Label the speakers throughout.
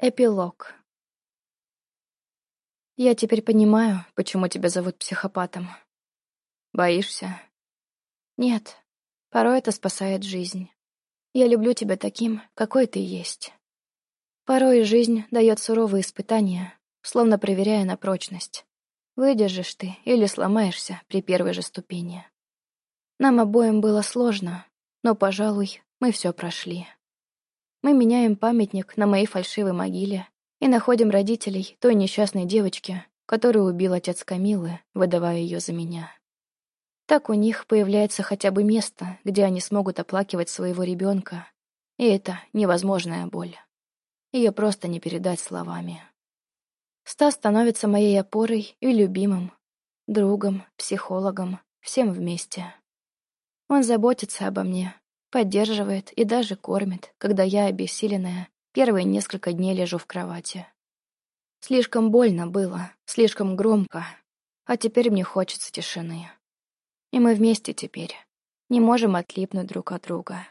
Speaker 1: Эпилог. Я теперь понимаю, почему тебя зовут психопатом. Боишься? Нет. Порой это спасает жизнь. Я люблю тебя таким, какой ты есть. Порой жизнь дает суровые испытания, словно проверяя на прочность. Выдержишь ты или сломаешься при первой же ступени. Нам обоим было сложно, но, пожалуй, мы все прошли. Мы меняем памятник на моей фальшивой могиле и находим родителей той несчастной девочки, которую убил отец Камилы, выдавая ее за меня. Так у них появляется хотя бы место, где они смогут оплакивать своего ребенка, и это невозможная боль. Ее просто не передать словами. Стас становится моей опорой и любимым, другом, психологом, всем вместе. Он заботится обо мне, Поддерживает и даже кормит, когда я, обессиленная, первые несколько дней лежу в кровати. Слишком больно было, слишком громко, а теперь мне хочется тишины. И мы вместе теперь. Не можем отлипнуть друг от друга.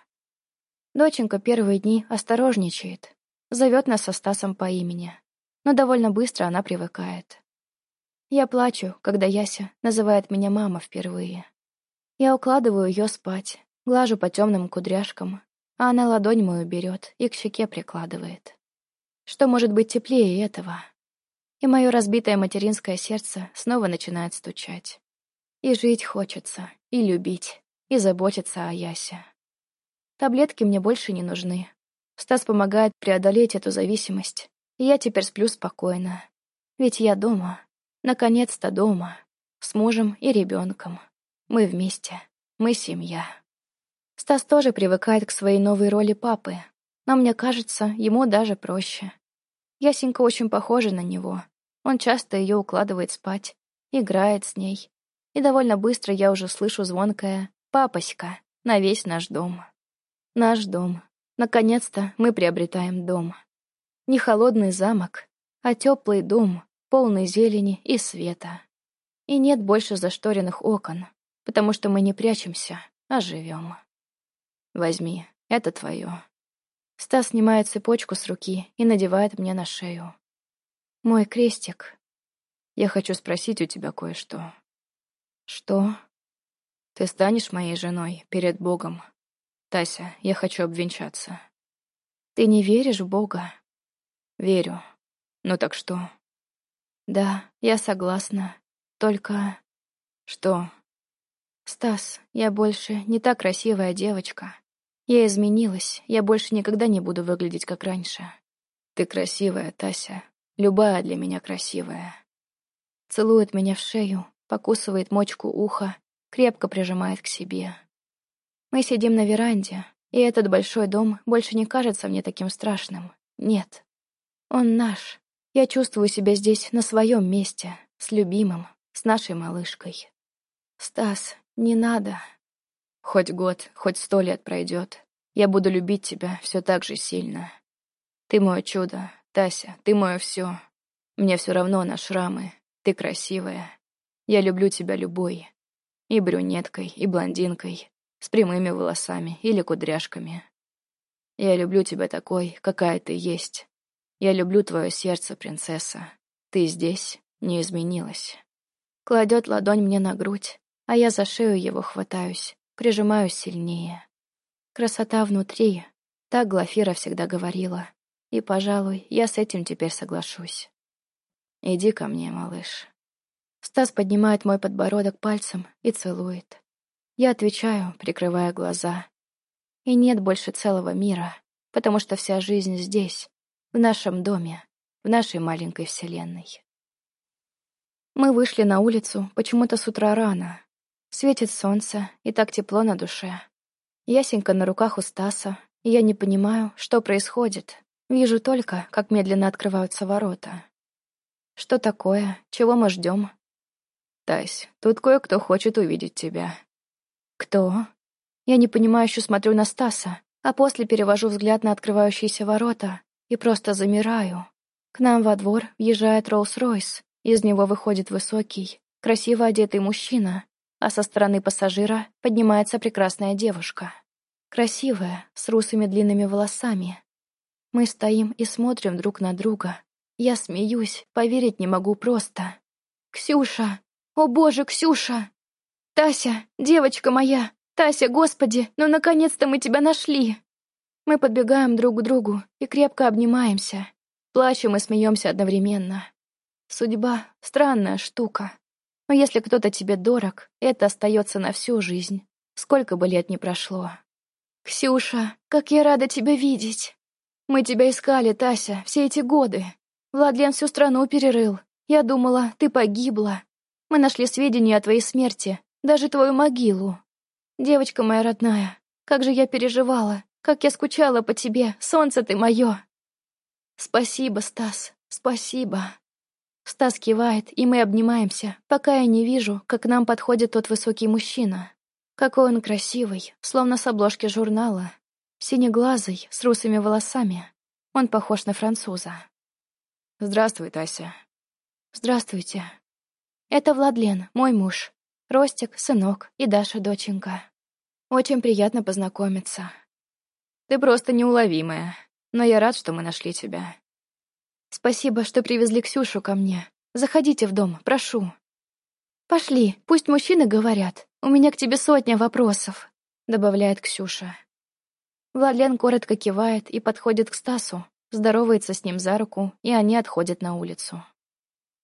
Speaker 1: Доченька первые дни осторожничает, зовет нас со Стасом по имени, но довольно быстро она привыкает. Я плачу, когда Яся называет меня мама впервые. Я укладываю ее спать, Глажу по темным кудряшкам, а она ладонь мою берет и к щеке прикладывает. Что может быть теплее этого? И мое разбитое материнское сердце снова начинает стучать. И жить хочется, и любить, и заботиться о Ясе. Таблетки мне больше не нужны. Стас помогает преодолеть эту зависимость, и я теперь сплю спокойно. Ведь я дома, наконец-то дома, с мужем и ребенком. Мы вместе, мы семья. Стас тоже привыкает к своей новой роли папы, но мне кажется, ему даже проще. Ясенька очень похожа на него. Он часто ее укладывает спать, играет с ней. И довольно быстро я уже слышу звонкое «папоська» на весь наш дом. Наш дом. Наконец-то мы приобретаем дом. Не холодный замок, а теплый дом, полный зелени и света. И нет больше зашторенных окон, потому что мы не прячемся, а живем. Возьми, это твое. Стас снимает цепочку с руки и надевает мне на шею. Мой крестик. Я хочу спросить у тебя кое-что. Что? Ты станешь моей женой перед Богом? Тася, я хочу обвенчаться. Ты не веришь в Бога? Верю. Ну так что? Да, я согласна. Только... Что? Стас, я больше не та красивая девочка, я изменилась, я больше никогда не буду выглядеть как раньше. Ты красивая, Тася. Любая для меня красивая. Целует меня в шею, покусывает мочку уха, крепко прижимает к себе. Мы сидим на веранде, и этот большой дом больше не кажется мне таким страшным. Нет. Он наш. Я чувствую себя здесь на своем месте, с любимым, с нашей малышкой. Стас, не надо. Хоть год, хоть сто лет пройдет, я буду любить тебя все так же сильно. Ты мое чудо, Тася, ты мое все. Мне все равно на шрамы, ты красивая. Я люблю тебя любой. И брюнеткой, и блондинкой, с прямыми волосами или кудряшками. Я люблю тебя такой, какая ты есть. Я люблю твое сердце, принцесса. Ты здесь не изменилась. Кладет ладонь мне на грудь, а я за шею его хватаюсь, прижимаюсь сильнее. Красота внутри, так Глафира всегда говорила. И, пожалуй, я с этим теперь соглашусь. Иди ко мне, малыш. Стас поднимает мой подбородок пальцем и целует. Я отвечаю, прикрывая глаза. И нет больше целого мира, потому что вся жизнь здесь, в нашем доме, в нашей маленькой вселенной. Мы вышли на улицу почему-то с утра рано, Светит солнце, и так тепло на душе. Ясенька на руках у Стаса, и я не понимаю, что происходит. Вижу только, как медленно открываются ворота. Что такое? Чего мы ждем? Тась, тут кое-кто хочет увидеть тебя. Кто? Я непонимающе смотрю на Стаса, а после перевожу взгляд на открывающиеся ворота и просто замираю. К нам во двор въезжает Роллс-Ройс. Из него выходит высокий, красиво одетый мужчина а со стороны пассажира поднимается прекрасная девушка. Красивая, с русыми длинными волосами. Мы стоим и смотрим друг на друга. Я смеюсь, поверить не могу просто. «Ксюша! О боже, Ксюша! Тася, девочка моя! Тася, господи, ну наконец-то мы тебя нашли!» Мы подбегаем друг к другу и крепко обнимаемся. Плачем и смеемся одновременно. Судьба — странная штука. Но если кто-то тебе дорог, это остается на всю жизнь, сколько бы лет ни прошло. «Ксюша, как я рада тебя видеть! Мы тебя искали, Тася, все эти годы. Владлен всю страну перерыл. Я думала, ты погибла. Мы нашли сведения о твоей смерти, даже твою могилу. Девочка моя родная, как же я переживала, как я скучала по тебе, солнце ты мое!» «Спасибо, Стас, спасибо!» Стас кивает, и мы обнимаемся, пока я не вижу, как к нам подходит тот высокий мужчина. Какой он красивый, словно с обложки журнала. Синеглазый, с русыми волосами. Он похож на француза.
Speaker 2: «Здравствуй, Тася».
Speaker 1: «Здравствуйте. Это Владлен, мой муж. Ростик, сынок и Даша, доченька. Очень приятно познакомиться».
Speaker 2: «Ты просто неуловимая, но я рад, что мы нашли тебя.
Speaker 1: Спасибо, что привезли Ксюшу ко мне. Заходите в дом, прошу. Пошли, пусть мужчины говорят. У меня к тебе сотня вопросов, добавляет Ксюша. Владлен коротко кивает и подходит к Стасу, здоровается с ним за руку, и они отходят на улицу.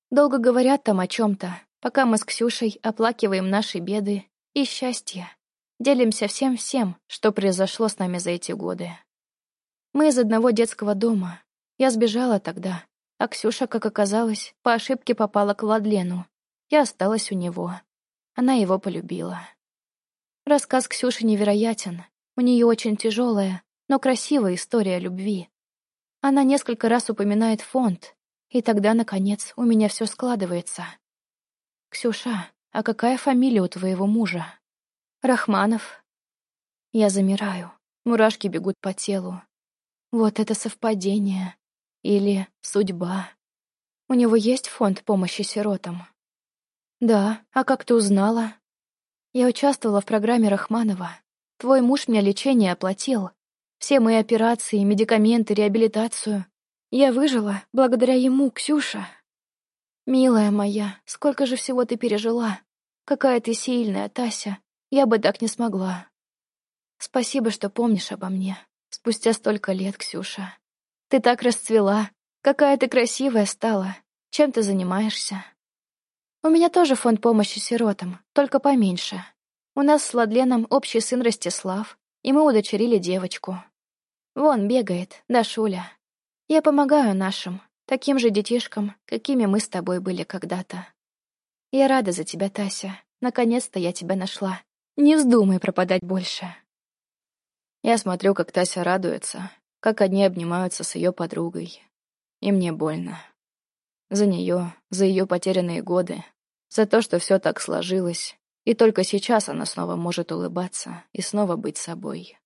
Speaker 1: Долго говорят там о чем-то, пока мы с Ксюшей оплакиваем наши беды и счастье. Делимся всем-всем, что произошло с нами за эти годы. Мы из одного детского дома, я сбежала тогда, а Ксюша, как оказалось, по ошибке попала к Владлену и осталась у него. Она его полюбила. Рассказ Ксюши невероятен. У нее очень тяжелая, но красивая история любви. Она несколько раз упоминает фонд, и тогда, наконец, у меня все складывается. «Ксюша, а какая фамилия у твоего мужа?» «Рахманов». Я замираю, мурашки бегут по телу. Вот это совпадение. Или судьба. У него есть фонд помощи сиротам? Да, а как ты узнала? Я участвовала в программе Рахманова. Твой муж мне лечение оплатил. Все мои операции, медикаменты, реабилитацию. Я выжила благодаря ему, Ксюша. Милая моя, сколько же всего ты пережила. Какая ты сильная, Тася. Я бы так не смогла. Спасибо, что помнишь обо мне. Спустя столько лет, Ксюша. Ты так расцвела. Какая ты красивая стала. Чем ты занимаешься? У меня тоже фонд помощи сиротам, только поменьше. У нас с Ладленом общий сын Ростислав, и мы удочерили девочку. Вон бегает, Дашуля. Я помогаю нашим, таким же детишкам, какими мы с тобой были когда-то. Я рада за тебя, Тася. Наконец-то я тебя нашла. Не вздумай пропадать больше.
Speaker 2: Я смотрю, как Тася радуется, как одни обнимаются с ее подругой. И мне больно. За нее, за ее потерянные годы, за то, что все так сложилось, и только сейчас она снова может улыбаться и снова быть собой.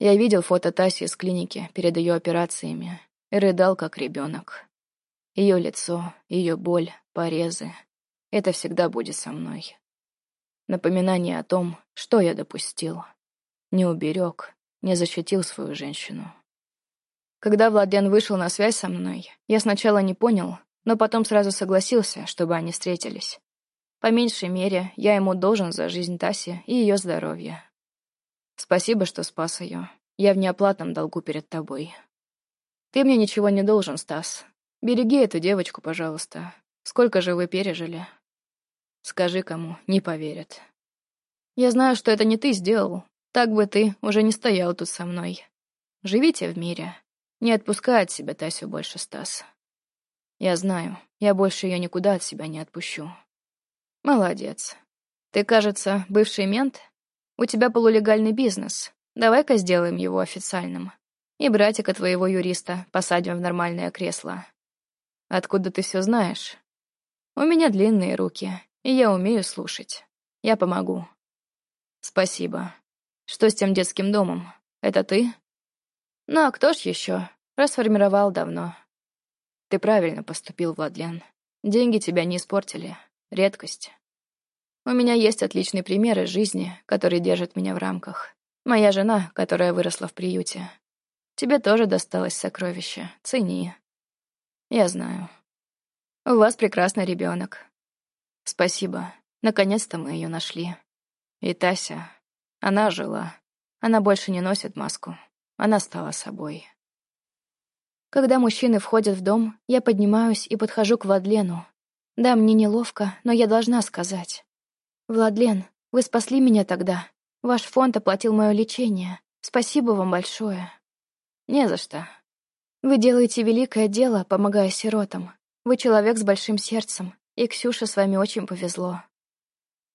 Speaker 2: Я видел фото Таси из клиники перед ее операциями и рыдал, как ребенок. Ее лицо, ее боль, порезы — это всегда будет со мной. Напоминание о том, что я допустил. Не уберег, не защитил свою женщину. Когда Владлен вышел на связь со мной, я сначала не понял, но потом сразу согласился, чтобы они встретились. По меньшей мере, я ему должен за жизнь Таси и ее здоровье. Спасибо, что спас ее. Я в неоплатном долгу перед тобой. Ты мне ничего не должен, Стас. Береги эту девочку, пожалуйста. Сколько же вы пережили? Скажи кому, не поверят. Я знаю, что это не ты сделал. Так бы ты уже не стоял тут со мной. Живите в мире. Не отпускай от себя Тасю больше, Стас. Я знаю, я больше ее никуда от себя не отпущу. Молодец. Ты, кажется, бывший мент? У тебя полулегальный бизнес. Давай-ка сделаем его официальным. И братика твоего юриста посадим в нормальное кресло. Откуда ты все знаешь? У меня длинные руки, и я умею слушать. Я помогу. Спасибо. Что с тем детским домом? Это ты? Ну, а кто ж еще? Расформировал давно. Ты правильно поступил, Владлен. Деньги тебя не испортили. Редкость. У меня есть отличный пример из жизни, который держит меня в рамках. Моя жена, которая выросла в приюте. тебе тоже досталось сокровище. Цени. Я знаю. У вас прекрасный ребенок. Спасибо. Наконец-то мы ее нашли. И Тася, она жила. Она больше не носит маску. Она стала собой. Когда мужчины входят в дом, я поднимаюсь и подхожу к Владлену. Да, мне неловко, но я должна сказать. «Владлен, вы спасли меня тогда. Ваш фонд оплатил мое лечение. Спасибо вам большое». «Не за что». «Вы делаете великое дело, помогая сиротам. Вы человек с большим сердцем, и Ксюше с вами очень повезло».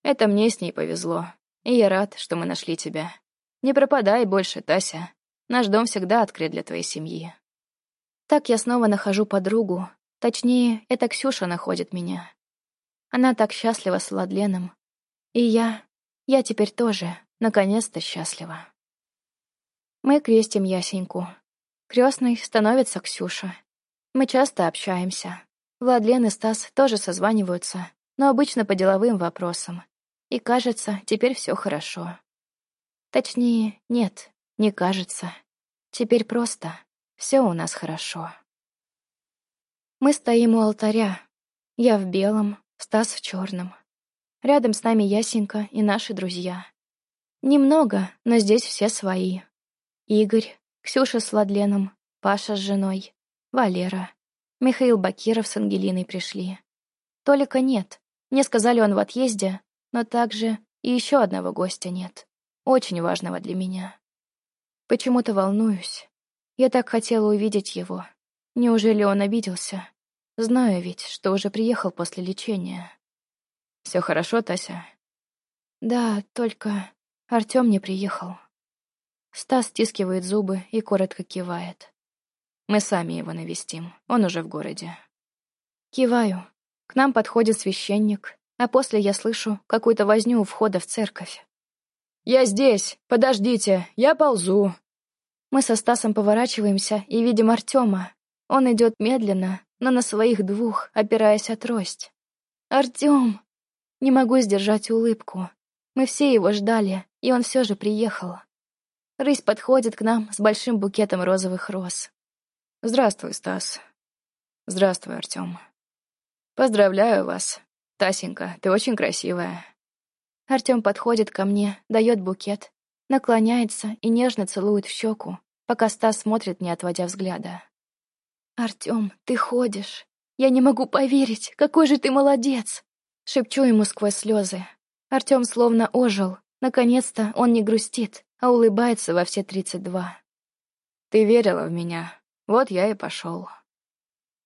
Speaker 2: «Это мне с ней повезло, и я рад, что мы нашли тебя. Не пропадай больше, Тася. Наш дом всегда открыт для твоей семьи». Так я снова нахожу подругу. Точнее, это Ксюша находит меня. Она так счастлива с Владленом. И я... Я теперь тоже, наконец-то, счастлива. Мы крестим Ясеньку. Крестной становится Ксюша. Мы часто общаемся. Владлен и Стас тоже созваниваются, но обычно по деловым вопросам. И кажется, теперь все хорошо. Точнее, нет, не кажется. Теперь просто все у нас хорошо. Мы стоим у алтаря. Я в белом, Стас в черном. Рядом с нами Ясенька и наши друзья. Немного, но здесь все свои. Игорь, Ксюша с Владленом, Паша с женой, Валера, Михаил Бакиров с Ангелиной пришли. Толика нет. Мне сказали, он в отъезде, но также и еще одного гостя нет. Очень важного для меня. Почему-то волнуюсь. Я так хотела увидеть его. Неужели он обиделся? Знаю ведь, что уже приехал после лечения. Все хорошо, Тася? Да, только Артем не приехал. Стас стискивает зубы и коротко кивает. Мы сами его навестим, он уже в городе. Киваю. К нам подходит священник, а после я слышу какую-то возню у входа в церковь. «Я здесь! Подождите! Я ползу!» Мы со Стасом поворачиваемся и видим Артема. Он идет медленно, но на своих двух, опираясь о трость. «Артем!» Не могу сдержать улыбку. Мы все его ждали, и он все же приехал. Рысь подходит к нам с большим букетом розовых роз. «Здравствуй, Стас». «Здравствуй, Артем». «Поздравляю вас. Тасенька, ты очень красивая». Артем подходит ко мне, дает букет, наклоняется и нежно целует в щеку, пока Стас смотрит, не отводя взгляда. «Артем, ты ходишь. Я не могу поверить, какой же ты молодец!» Шепчу ему сквозь слезы. Артем словно ожил. Наконец-то он не грустит, а улыбается во все тридцать два. «Ты верила в меня. Вот я и пошел».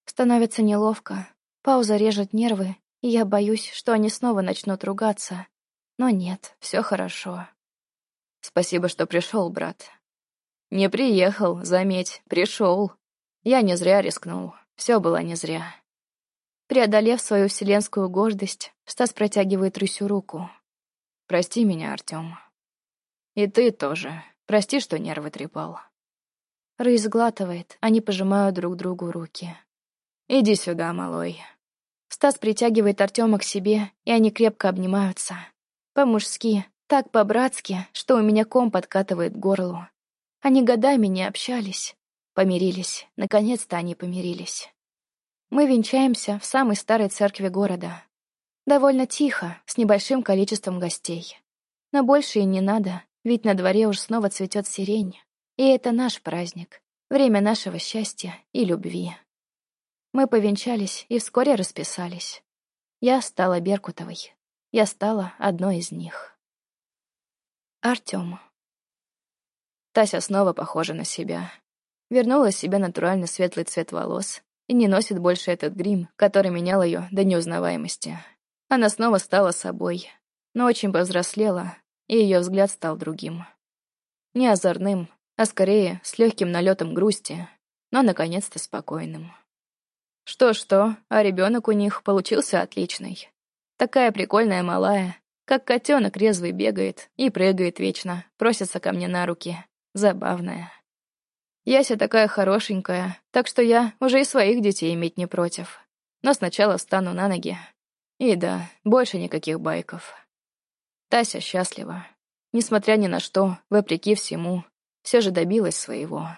Speaker 2: Становится неловко. Пауза режет нервы, и я боюсь, что они снова начнут ругаться. Но нет, все хорошо. Спасибо, что пришел, брат. Не приехал, заметь, пришел. Я не зря рискнул. Все было не зря. Преодолев свою вселенскую гордость, Стас протягивает Рысю руку. «Прости меня, Артем. И ты тоже. Прости, что нервы трепал». Рысь сглатывает, они пожимают друг другу руки. «Иди сюда, малой». Стас притягивает Артема к себе, и они крепко обнимаются. По-мужски, так по-братски, что у меня ком подкатывает к горлу. Они годами не общались. Помирились. Наконец-то они помирились. Мы венчаемся в самой старой церкви города. Довольно тихо, с небольшим количеством гостей. Но больше и не надо, ведь на дворе уж снова цветет сирень. И это наш праздник, время нашего счастья и любви. Мы повенчались и вскоре расписались. Я стала Беркутовой. Я стала одной из них. Артём. Тася снова похожа на себя. Вернула себе натурально светлый цвет волос и не носит больше этот грим, который менял ее до неузнаваемости. Она снова стала собой, но очень повзрослела, и ее взгляд стал другим. Не озорным, а скорее с легким налетом грусти, но наконец-то спокойным. Что-что, а ребенок у них получился отличный. Такая прикольная малая, как котенок резвый бегает и прыгает вечно, просится ко мне на руки. Забавная. Яся такая хорошенькая, так что я уже и своих детей иметь не против. Но сначала встану на ноги. И да, больше никаких байков. Тася счастлива. Несмотря ни на что, вопреки всему, все же добилась своего.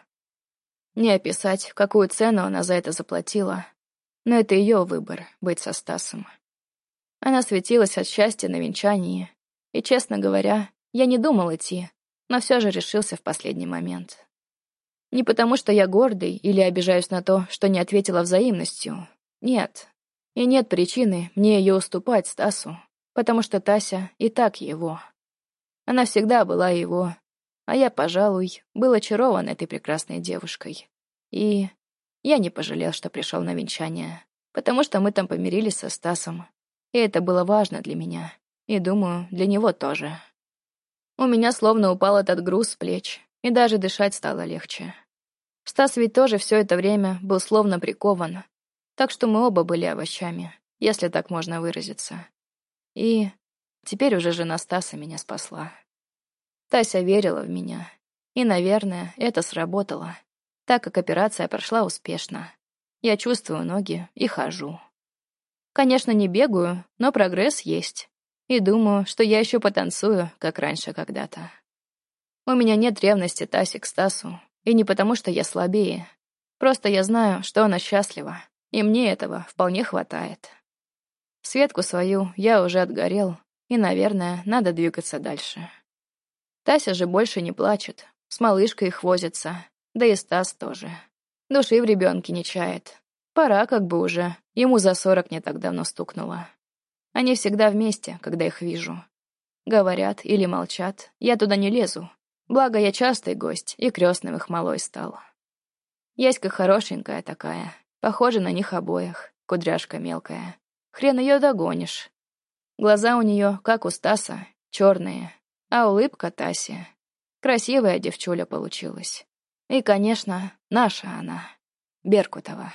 Speaker 2: Не описать, какую цену она за это заплатила, но это ее выбор — быть со Стасом. Она светилась от счастья на венчании, и, честно говоря, я не думал идти, но все же решился в последний момент. Не потому, что я гордый или обижаюсь на то, что не ответила взаимностью. Нет. И нет причины мне ее уступать Стасу, потому что Тася и так его. Она всегда была его, а я, пожалуй, был очарован этой прекрасной девушкой. И я не пожалел, что пришел на венчание, потому что мы там помирились со Стасом, и это было важно для меня, и, думаю, для него тоже. У меня словно упал этот груз с плеч, и даже дышать стало легче. Стас ведь тоже все это время был словно прикован, так что мы оба были овощами, если так можно выразиться. И теперь уже жена Стаса меня спасла. Тася верила в меня, и, наверное, это сработало, так как операция прошла успешно. Я чувствую ноги и хожу. Конечно, не бегаю, но прогресс есть. И думаю, что я еще потанцую, как раньше когда-то. У меня нет ревности Таси к Стасу, и не потому, что я слабее. Просто я знаю, что она счастлива, и мне этого вполне хватает. Светку свою я уже отгорел, и, наверное, надо двигаться дальше. Тася же больше не плачет, с малышкой их возится, да и Стас тоже. Души в ребенке не чает. Пора как бы уже, ему за сорок не так давно стукнуло. Они всегда вместе, когда их вижу. Говорят или молчат, я туда не лезу. Благо, я частый гость, и крестным их малой стал. Яська хорошенькая такая, похожа на них обоих, кудряшка мелкая. Хрен ее догонишь. Глаза у нее, как у Стаса, черные, а улыбка Таси. Красивая девчуля получилась. И, конечно, наша она, Беркутова.